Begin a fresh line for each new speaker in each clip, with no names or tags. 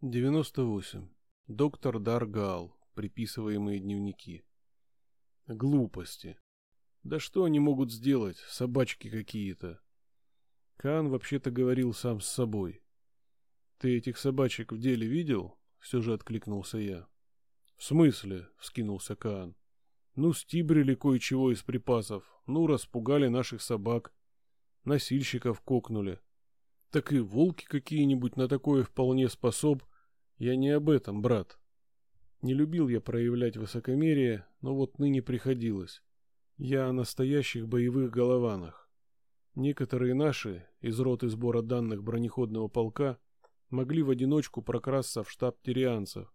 98. Доктор Даргал. Приписываемые дневники. Глупости. Да что они могут сделать, собачки какие-то? Кан вообще-то говорил сам с собой. Ты этих собачек в деле видел? Все же откликнулся я. В смысле? Вскинулся Каан. Ну, стибрили кое-чего из припасов, ну, распугали наших собак, носильщиков кокнули. Так и волки какие-нибудь на такое вполне способ. Я не об этом, брат. Не любил я проявлять высокомерие, но вот ныне приходилось. Я о настоящих боевых голованах. Некоторые наши, из роты сбора данных бронеходного полка, могли в одиночку прокрасться в штаб тирианцев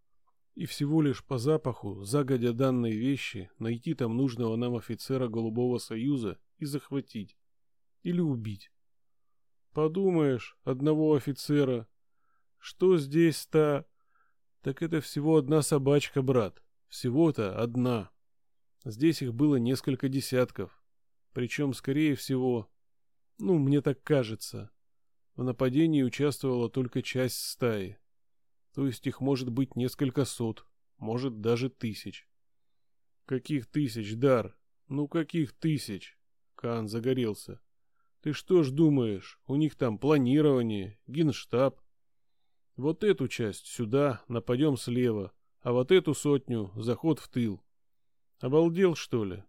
и всего лишь по запаху, загодя данные вещи, найти там нужного нам офицера Голубого Союза и захватить. Или убить. Подумаешь, одного офицера. Что здесь-то? Так это всего одна собачка, брат. Всего-то одна. Здесь их было несколько десятков. Причем, скорее всего, ну, мне так кажется, в нападении участвовала только часть стаи. То есть их может быть несколько сот, может даже тысяч. Каких тысяч, Дар? Ну каких тысяч? Кан загорелся. Ты что ж думаешь, у них там планирование, генштаб? Вот эту часть сюда, нападем слева, а вот эту сотню заход в тыл. Обалдел, что ли?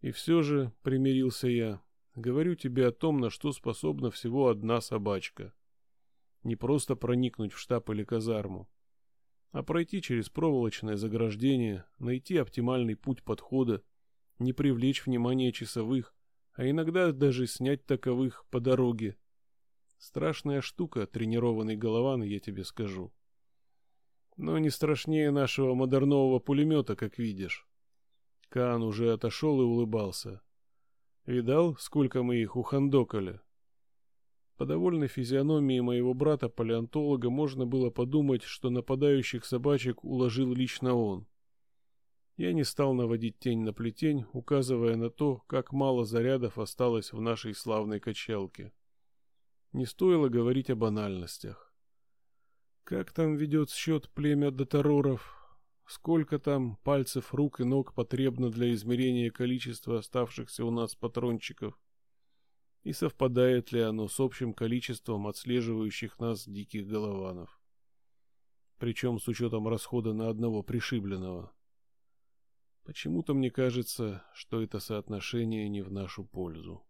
И все же, примирился я, говорю тебе о том, на что способна всего одна собачка. Не просто проникнуть в штаб или казарму, а пройти через проволочное заграждение, найти оптимальный путь подхода, не привлечь внимание часовых, а иногда даже снять таковых по дороге. Страшная штука, тренированный голован, я тебе скажу. Но не страшнее нашего модернового пулемета, как видишь. Каан уже отошел и улыбался. Видал, сколько мы их ухандокали? По довольной физиономии моего брата-палеонтолога можно было подумать, что нападающих собачек уложил лично он. Я не стал наводить тень на плетень, указывая на то, как мало зарядов осталось в нашей славной качалке. Не стоило говорить о банальностях. Как там ведет счет племя дотороров? Сколько там пальцев рук и ног потребно для измерения количества оставшихся у нас патрончиков? И совпадает ли оно с общим количеством отслеживающих нас диких голованов? Причем с учетом расхода на одного пришибленного. Почему-то мне кажется, что это соотношение не в нашу пользу.